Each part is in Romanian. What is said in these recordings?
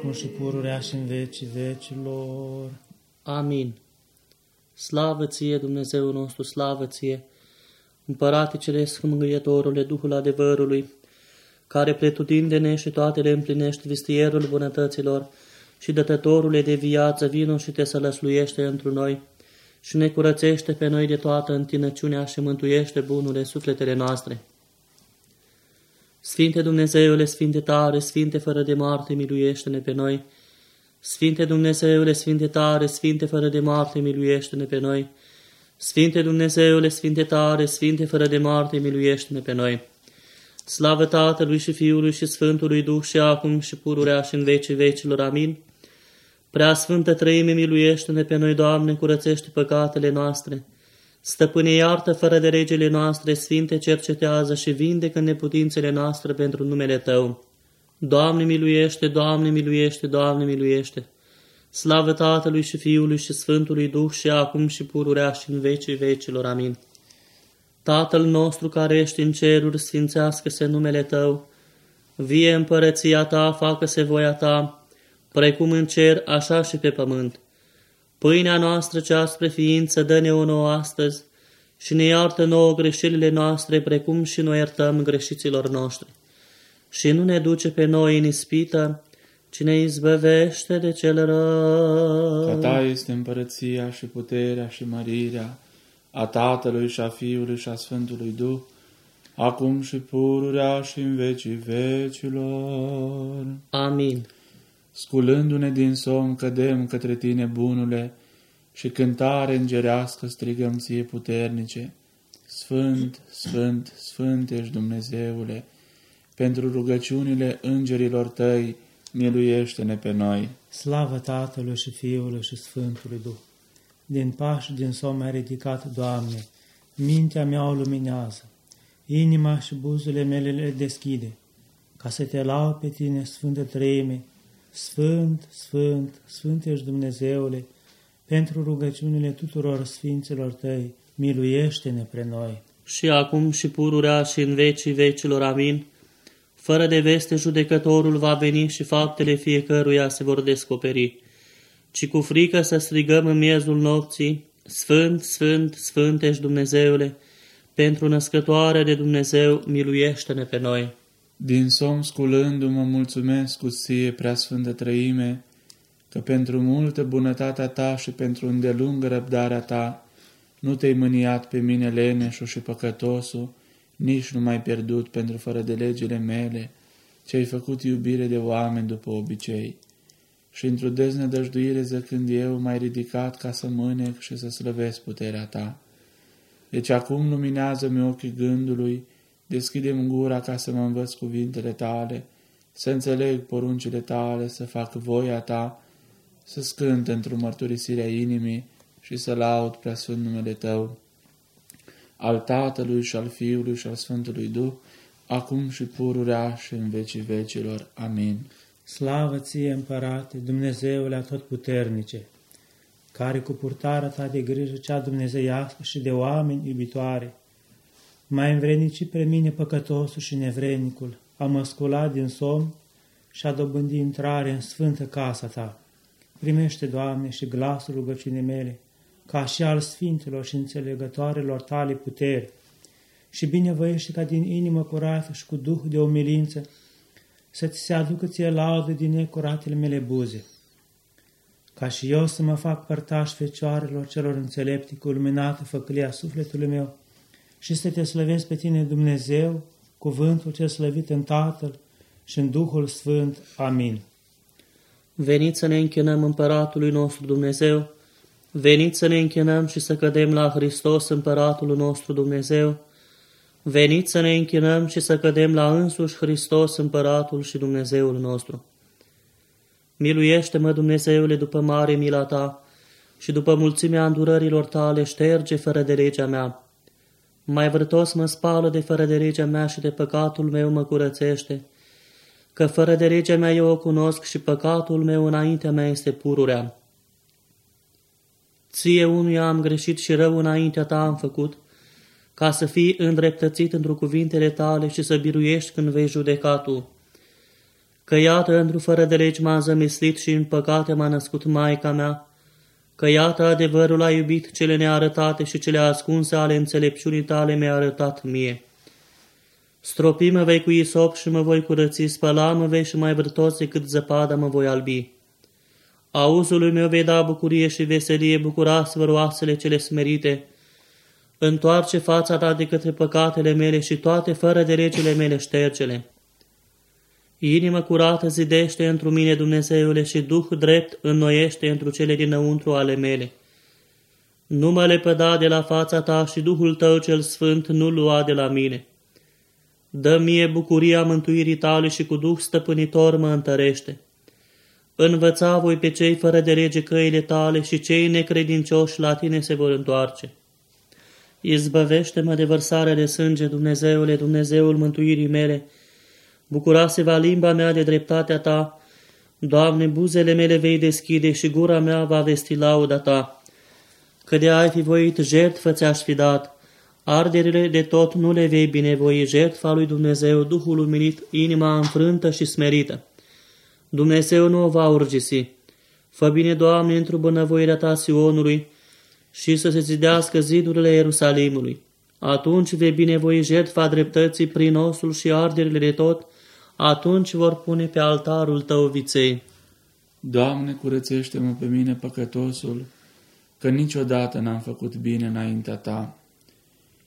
acum și pururea și în vecii vecilor. Amin. Slavă ție, Dumnezeu nostru, slavă ție, Împărate Ceresc, Mângâietorule, Duhul adevărului, care pretutindene și toate le împlinește vistierul bunătăților și dătătorule de viață, vino și te sălăsluiește întru noi și ne curățește pe noi de toată întinăciunea și mântuiește bunurile sufletele noastre. Sfinte Dumnezeule, Sfinte tare, Sfinte fără de moarte, miluiește-ne pe noi. Sfinte Dumnezeule, Sfinte tare, Sfinte fără de moarte, miluiește-ne pe noi. Sfinte Dumnezeule, Sfinte tare, Sfinte fără de moarte, miluiește-ne pe noi. Slavă Tatălui și Fiului și Sfântului Duh și acum și pururea și în vecii vecilor. Amin. Prea Sfântă Trăime, miluiește-ne pe noi, Doamne, curățește păcatele noastre. Stăpâne, iartă fără de regele noastre, Sfinte, cercetează și vindecă neputințele noastre pentru numele Tău. Doamne, miluiește, Doamne, miluiește, Doamne, miluiește. Slavă Tatălui și Fiului și Sfântului Duh și acum și pururea și în vecii vecilor. Amin. Tatăl nostru care ești în ceruri, sfințească-se numele Tău, vie împărăția Ta, facă-se voia Ta, precum în cer, așa și pe pământ. Pâinea noastră cea spre ființă dă-ne-o nouă astăzi și ne iartă nouă greșelile noastre, precum și noi iertăm greșiților noștri. Și nu ne duce pe noi în ispită, ci ne izbăvește de cel rău. Că ta este împărăția și puterea și mărirea a Tatălui și a Fiului și a Sfântului Duh, acum și pururea și în vecii vecilor. Amin. Sculându-ne din somn, cădem către tine, bunule, și cântare îngerească strigăm ție puternice. Sfânt, Sfânt, Sfânt ești Dumnezeule, pentru rugăciunile îngerilor tăi, miluiește-ne pe noi. Slavă Tatălui și Fiului și Sfântului Duh! Din pași din somn ai ridicat, Doamne, mintea mea o luminează, inima și buzele mele le deschide, ca să te lau pe tine, Sfântă Treime, Sfânt, Sfânt, Sfânt ești Dumnezeule, pentru rugăciunile tuturor sfinților tăi, miluiește-ne pre noi. Și acum și pururea și în vecii vecilor, amin. Fără de veste judecătorul va veni și faptele fiecăruia se vor descoperi. Ci cu frică să strigăm în miezul nopții, Sfânt, Sfânt, Sfânt ești Dumnezeule, pentru născătoare de Dumnezeu, miluiește-ne pe noi. Din somn sculându-mă mulțumesc cu ție, preasfântă trăime, că pentru multă bunătatea ta și pentru îndelungă răbdarea ta nu te-ai mâniat pe mine leneșul și păcătosul, nici nu m-ai pierdut pentru fără de legile mele, ce ai făcut iubire de oameni după obicei. Și într-o deznădăjduire zăcând eu m-ai ridicat ca să mânec și să slăvesc puterea ta. Deci acum luminează-mi ochii gândului, deschide-mi gura ca să mă învăț cuvintele tale, să înțeleg poruncile tale, să fac voia ta, să scânt într-o mărturisire a inimii și să laud prea sfânt numele Tău, al Tatălui și al Fiului și al Sfântului Duh, acum și pururea și în vecii vecilor. Amin. Slavă ție, Împărate, Dumnezeule atotputernice, care cu purtarea ta de grijă cea dumnezeiască și de oameni iubitoare, mai învrenici pre mine păcătosul și nevrenicul, a mă sculat din somn și a dobândi intrare în sfântă casa ta. Primește, Doamne, și glasul rugăciunii mele, ca și al sfinților și înțelegătoarelor tale puteri, și binevoiește ca din inimă curată și cu duh de omilință să ți se aducă ție laudă din necuratele mele buze, ca și eu să mă fac părtaș fecioarelor celor înțelepti cu luminată făcălia sufletului meu și să te slăvesc pe tine, Dumnezeu, cuvântul cel slăvit în Tatăl și în Duhul Sfânt. Amin. Veniți să ne închinăm împăratului nostru Dumnezeu, veniți să ne închinăm și să cădem la Hristos împăratul nostru Dumnezeu, veniți să ne închinăm și să cădem la însuși Hristos împăratul și Dumnezeul nostru. Miluiește-mă, Dumnezeule, după mare mila ta și după mulțimea îndurărilor tale, șterge fără de legea mea. Mai vrătos mă spală de fără de legea mea și de păcatul meu mă curățește, că fără de legea mea eu o cunosc și păcatul meu înaintea mea este pururea. Ție unuia am greșit și rău înaintea ta am făcut, ca să fii îndreptățit într cuvintele tale și să biruiești când vei judeca tu. Că iată, într fără de legi m-a zămislit și în păcate m-a născut Maica mea, că iată adevărul a iubit cele nearătate și cele ascunse ale înțelepciunii tale mi-a arătat mie. Stropi mă vei cu isop și mă voi curăți, spăla mă vei și mai vârtos decât zăpada mă voi albi. Auzului meu vei da bucurie și veselie, bucurați-vă roasele cele smerite. Întoarce fața ta de către păcatele mele și toate fără de regele mele ștergele. Inimă curată zidește întru mine, Dumnezeule, și Duh drept înnoiește întru cele dinăuntru ale mele. Nu mă lepăda de la fața ta și Duhul tău cel sfânt nu lua de la mine. Dă mie bucuria mântuirii tale și cu Duh stăpânitor mă întărește. Învăța voi pe cei fără de rege căile tale și cei necredincioși la tine se vor întoarce. Izbăvește-mă de vărsarea de sânge, Dumnezeule, Dumnezeul mântuirii mele. Bucurase va limba mea de dreptatea ta. Doamne, buzele mele vei deschide și gura mea va vesti lauda ta. Că de ai fi voit jertfă ți-aș fi dat, arderile de tot nu le vei binevoi, jertfa lui Dumnezeu, Duhul umilit, inima înfrântă și smerită. Dumnezeu nu o va urgisi. Fă bine, Doamne, într-o bunăvoirea ta Sionului și să se zidească zidurile Ierusalimului. Atunci vei binevoi jertfa dreptății prin osul și arderile de tot, atunci vor pune pe altarul tău viței. Doamne, curățește-mă pe mine păcătosul, că niciodată n-am făcut bine înaintea ta.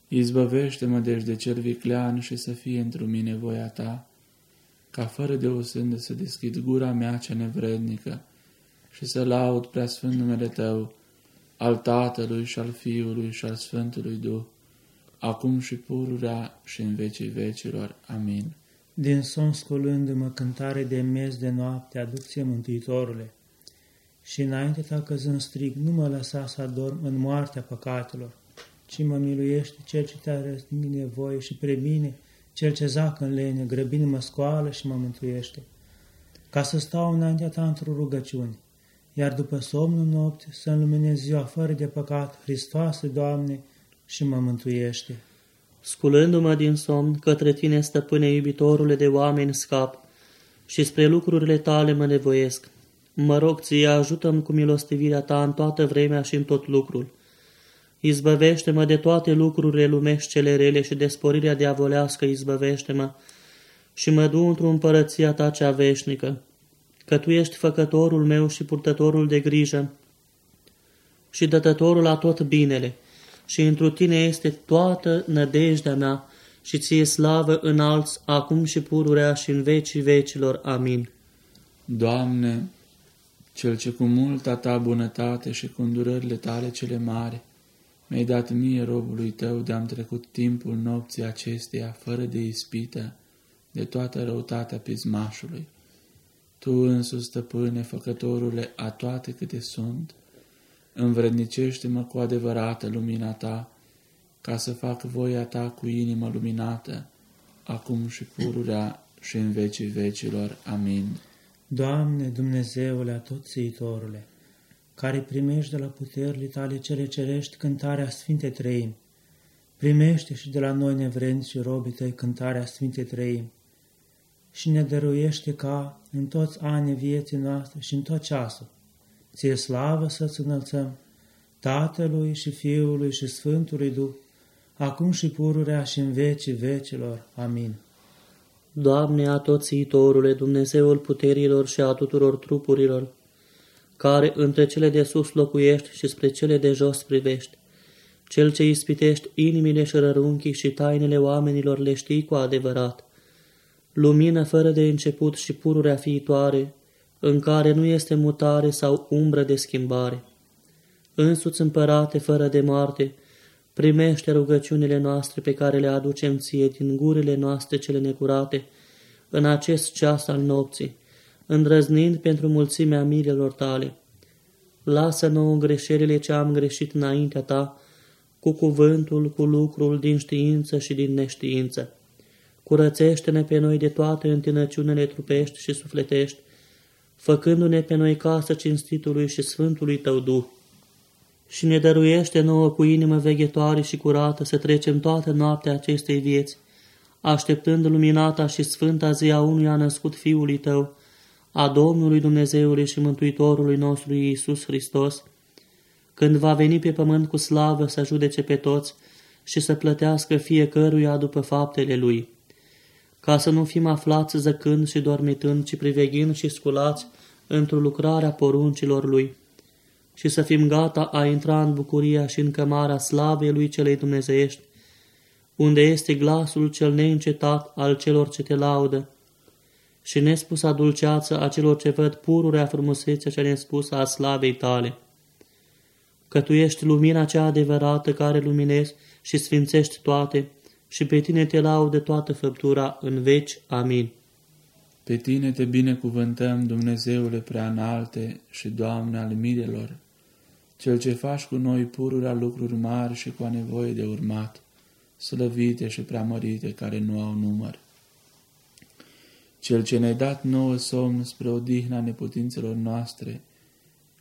Izbăvește-mă deci de cel viclean și să fie într mine voia ta ca fără de o sândă să deschid gura mea cea nevrednică și să laud prea sfânt numele Tău, al Tatălui și al Fiului și al Sfântului Duh, acum și pururea și în vecii vecilor. Amin. Din somn sculându-mă cântare de miez de noapte, aduc Mântuitorule, și înainte ta căzând strig, nu mă lăsa să adorm în moartea păcatelor, ci mă miluiește cel ce te-a nevoie și pre mine, cel ce zacă în lene, grăbind mă scoală și mă mântuiește, ca să stau înaintea ta într-o rugăciune, iar după somnul nopte să luminez ziua fără de păcat, Hristoase, Doamne, și mă mântuiește. Sculându-mă din somn, către tine, stăpâne iubitorule de oameni scap, și spre lucrurile tale mă nevoiesc. Mă rog ție, ajută-mi cu milostivirea ta în toată vremea și în tot lucrul Izbăvește-mă de toate lucrurile lumești cele rele și de sporirea diavolească, izbăvește-mă și mă du într-o împărăția ta cea veșnică, că tu ești făcătorul meu și purtătorul de grijă și dătătorul la tot binele și întru tine este toată nădejdea mea și ție slavă înalți acum și pururea și în vecii vecilor. Amin. Doamne, Cel ce cu multa ta bunătate și cu îndurările tale cele mari, mi-ai dat mie, robului tău, de-am trecut timpul nopții acesteia, fără de ispită, de toată răutatea pismașului. Tu însuți, stăpâne, făcătorule a toate câte sunt, învrednicește-mă cu adevărată lumina ta, ca să fac voia ta cu inimă luminată, acum și pururea și în vecii vecilor. Amin. Doamne, Dumnezeule atotțiitorule, care primești de la puterile tale cele cerești cântarea Sfinte Trăim. Primește și de la noi nevrenți și robii tăi cântarea Sfinte Trăim și ne dăruiește ca în toți anii vieții noastre și în tot ceasul. Ție slavă să-ți înălțăm, Tatălui și Fiului și Sfântului Duh, acum și pururea și în vecii vecilor. Amin. Doamne, a toți Dumnezeul puterilor și a tuturor trupurilor, care între cele de sus locuiești și spre cele de jos privești. Cel ce ispitești inimile și rărunchii și tainele oamenilor le știi cu adevărat. Lumină fără de început și pururea fiitoare, în care nu este mutare sau umbră de schimbare. Însuți împărate fără de moarte, primește rugăciunile noastre pe care le aducem ție din gurile noastre cele necurate, în acest ceas al nopții, îndrăznind pentru mulțimea milelor tale. Lasă nouă greșelile ce am greșit înaintea ta, cu cuvântul, cu lucrul, din știință și din neștiință. Curățește-ne pe noi de toate întinăciunile trupești și sufletești, făcându-ne pe noi casă cinstitului și sfântului tău Duh. și ne dăruiește nouă cu inimă veghetoare și curată să trecem toată noaptea acestei vieți, așteptând luminata și sfânta zi a unui a născut Fiului Tău, a Domnului Dumnezeului și Mântuitorului nostru Iisus Hristos, când va veni pe pământ cu slavă să judece pe toți și să plătească fiecăruia după faptele lui, ca să nu fim aflați zăcând și dormitând, ci priveghind și sculați într-o lucrare a poruncilor lui și să fim gata a intra în bucuria și în cămara slavei lui celei dumnezeiești, unde este glasul cel neîncetat al celor ce te laudă, și nespusă dulceață a celor ce văd pururea frumusețea cea nespusă a slavei tale. Că tu ești lumina cea adevărată care luminezi și sfințești toate, și pe tine te laudă toată făptura în veci. Amin. Pe tine te binecuvântăm, Dumnezeule prea înalte și Doamne al mirelor, Cel ce faci cu noi pururea lucruri mari și cu a nevoie de urmat, slăvite și preamărite care nu au număr. Cel ce ne-ai dat nouă somn spre odihna neputințelor noastre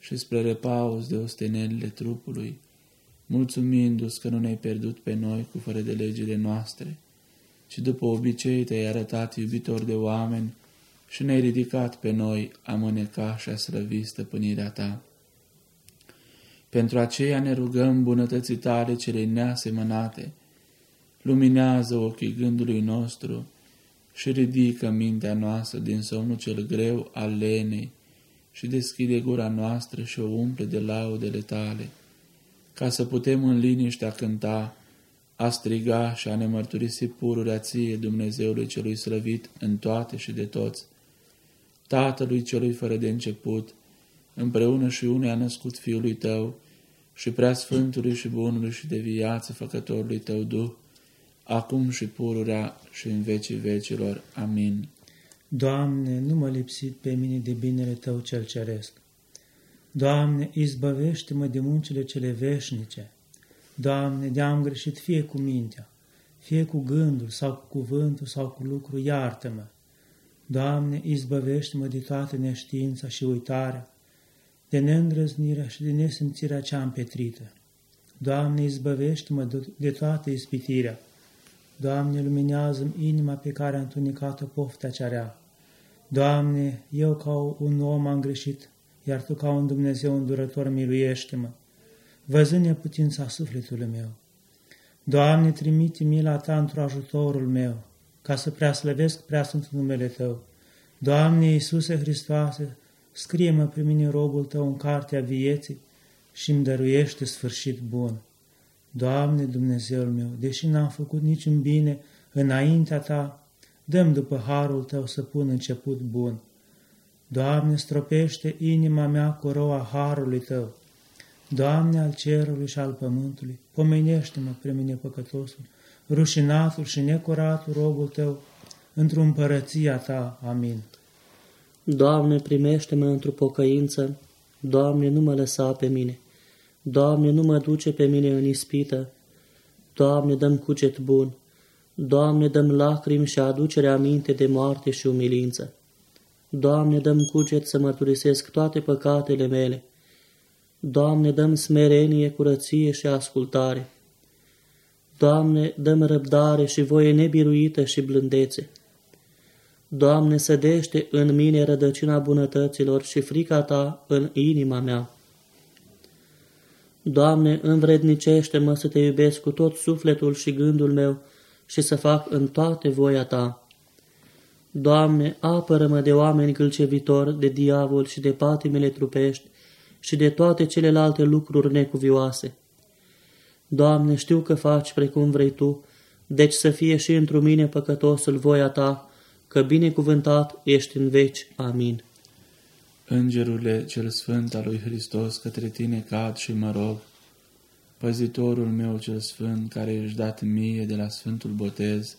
și spre repaus de ostenelile trupului, mulțumindu-ți că nu ne-ai pierdut pe noi cu fără de legile noastre, ci după obicei te-ai arătat iubitor de oameni și ne-ai ridicat pe noi a mâneca și a slăvi stăpânirea ta. Pentru aceea ne rugăm bunătății tale cele neasemănate, luminează ochii gândului nostru și ridică mintea noastră din somnul cel greu al lenei și deschide gura noastră și o umple de laudele tale, ca să putem în liniște a cânta, a striga și a ne mărturisi pururea ție, Dumnezeului celui slăvit în toate și de toți, Tatălui celui fără de început, împreună și unui a născut Fiului Tău, și prea Sfântului și Bunului și de viață Făcătorului Tău Duh, acum și pururea și în vecii vecilor. Amin. Doamne, nu mă lipsi pe mine de binele Tău cel ceresc. Doamne, izbăvește-mă de muncile cele veșnice. Doamne, de-am greșit fie cu mintea, fie cu gândul sau cu cuvântul sau cu lucru, iartă-mă. Doamne, izbăvește-mă de toată neștiința și uitarea, de neîndrăznirea și de nesimțirea cea împetrită. Doamne, izbăvește-mă de toată ispitirea. Doamne, luminează-mi inima pe care a întunecat-o pofta cea rea. Doamne, eu ca un om am greșit, iar Tu ca un Dumnezeu îndurător miluiește-mă, văzând neputința sufletului meu. Doamne, trimite mila Ta într ajutorul meu, ca să preaslăvesc prea sunt numele Tău. Doamne Iisuse Hristoase, scrie-mă pe mine robul Tău în cartea vieții și îmi dăruiește sfârșit bun. Doamne Dumnezeul meu, deși n-am făcut niciun bine înaintea Ta, dăm după harul Tău să pun început bun. Doamne, stropește inima mea cu roa harului Tău. Doamne al cerului și al pământului, pomenește-mă pre mine păcătosul, rușinatul și necuratul robul Tău, într-o împărăția Ta. Amin. Doamne, primește-mă într-o pocăință, Doamne, nu mă lăsa pe mine, Doamne, nu mă duce pe mine în ispită, Doamne, dăm cuget bun, Doamne, dăm lacrimi și aducere aminte de moarte și umilință. Doamne, dăm cuget să mărturisesc toate păcatele mele. Doamne, dăm smerenie, curăție și ascultare. Doamne, dăm răbdare și voie nebiruită și blândețe. Doamne, sădește în mine rădăcina bunătăților și frica Ta în inima mea. Doamne, învrednicește-mă să Te iubesc cu tot sufletul și gândul meu și să fac în toate voia Ta. Doamne, apără-mă de oameni gâlcevitori, de diavol și de patimele trupești și de toate celelalte lucruri necuvioase. Doamne, știu că faci precum vrei Tu, deci să fie și într mine păcătosul voia Ta, că binecuvântat ești în veci. Amin. Îngerule cel sfânt al lui Hristos, către tine cad și mă rog, păzitorul meu cel sfânt, care ești dat mie de la Sfântul Botez,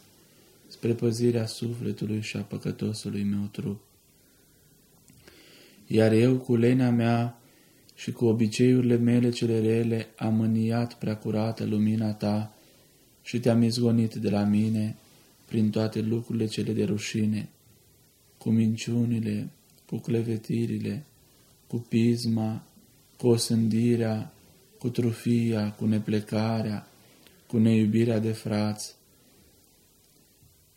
spre păzirea sufletului și a păcătosului meu trup. Iar eu, cu lenea mea și cu obiceiurile mele cele rele, am mâniat prea curată lumina ta și te-am izgonit de la mine, prin toate lucrurile cele de rușine, cu minciunile, cu clevetirile, cu pisma, cu osândirea, cu trufia, cu neplecarea, cu neiubirea de frați,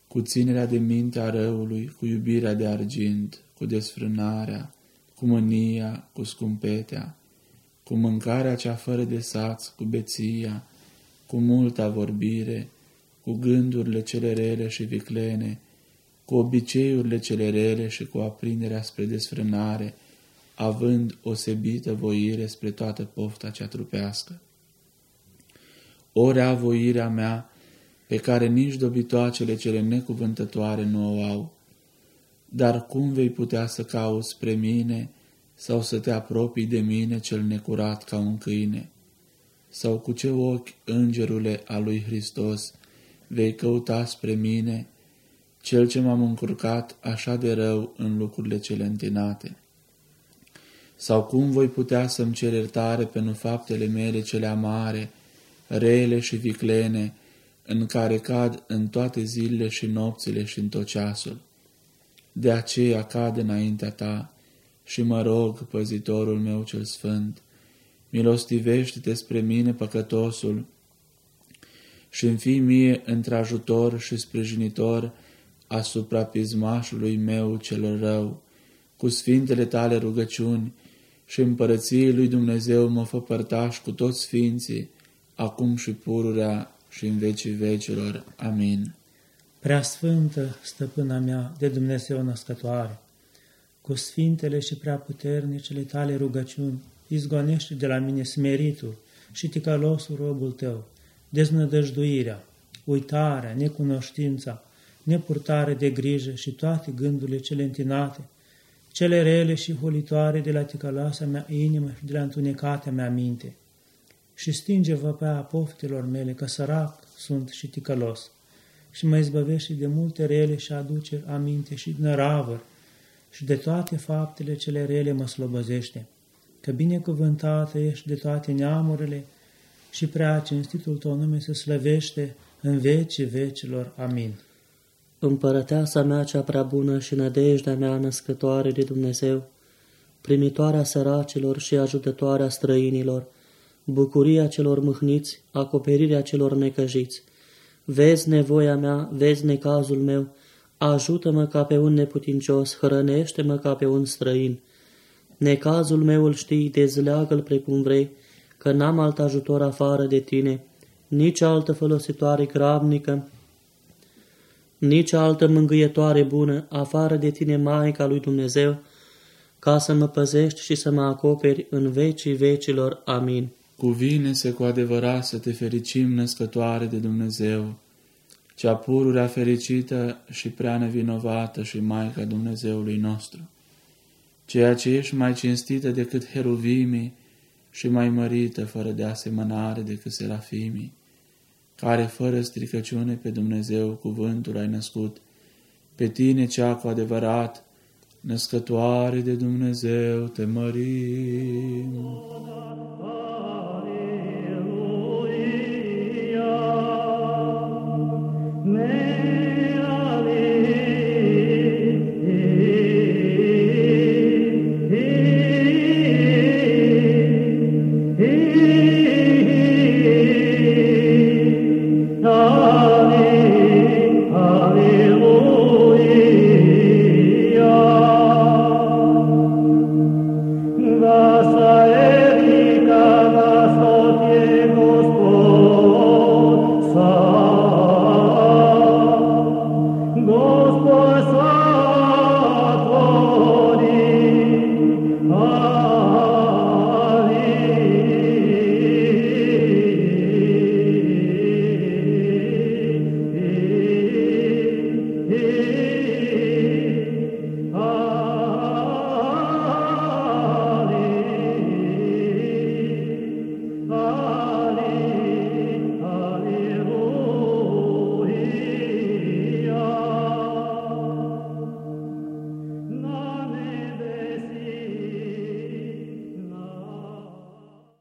cu ținerea de minte a răului, cu iubirea de argint, cu desfrânarea, cu mânia, cu scumpetea, cu mâncarea cea fără de saț, cu beția, cu multa vorbire, cu gândurile cele rele și viclene, cu obiceiurile cele rele și cu aprinderea spre desfrânare, având osebită voire spre toată pofta cea trupească. Ori voirea mea, pe care nici dobitoacele cele necuvântătoare nu o au, dar cum vei putea să cauți spre mine sau să te apropii de mine cel necurat ca un câine? Sau cu ce ochi, îngerule a lui Hristos, vei căuta spre mine, cel ce m-am încurcat așa de rău în lucrurile cele întinate? Sau cum voi putea să-mi cer iertare pentru faptele mele cele amare, rele și viclene, în care cad în toate zilele și nopțile și în tot ceasul? De aceea cad înaintea ta și mă rog, păzitorul meu cel sfânt, milostivește-te spre mine, păcătosul, și în fi mie într-ajutor și sprijinitor asupra pismașului meu cel rău, cu sfintele tale rugăciuni și împărăției lui Dumnezeu mă fă părtaș cu toți sfinții, acum și pururea și în vecii vecilor. Amin. Prea sfântă, stăpâna mea, de Dumnezeu născătoare, cu sfintele și prea puternicele tale rugăciuni, izgonește de la mine smeritul și ticălosul robul tău, deznădăjduirea, uitarea, necunoștința, nepurtare de grijă și toate gândurile cele întinate, cele rele și holitoare de la ticăloasa mea inimă și de la întunecata mea minte. Și stinge-vă pe a poftelor mele, că sărac sunt și ticălos, și mă izbăvește de multe rele și aduce aminte și năravări, și de toate faptele cele rele mă slobăzește, că binecuvântată ești de toate neamurile și prea cinstitul tău nume se slăvește în vecii vecilor. Amin. Împărăteasa mea cea prea bună și nădejdea mea născătoare de Dumnezeu, primitoarea săracilor și ajutătoarea străinilor, bucuria celor mâhniți, acoperirea celor necăjiți, vezi nevoia mea, vezi necazul meu, ajută-mă ca pe un neputincios, hrănește-mă ca pe un străin. Necazul meu îl știi, dezleagă-l precum vrei, că n-am alt ajutor afară de tine, nici altă folositoare grabnică, nici altă mângâietoare bună, afară de tine, Maica lui Dumnezeu, ca să mă păzești și să mă acoperi în vecii vecilor. Amin. Cuvine-se cu adevărat să te fericim, născătoare de Dumnezeu, cea pururea fericită și prea nevinovată și Maica Dumnezeului nostru, ceea ce ești mai cinstită decât heruvimii și mai mărită fără de asemănare decât serafimii, care fără stricăciune pe Dumnezeu cuvântul ai născut, pe tine cea cu adevărat, născătoare de Dumnezeu te mărim.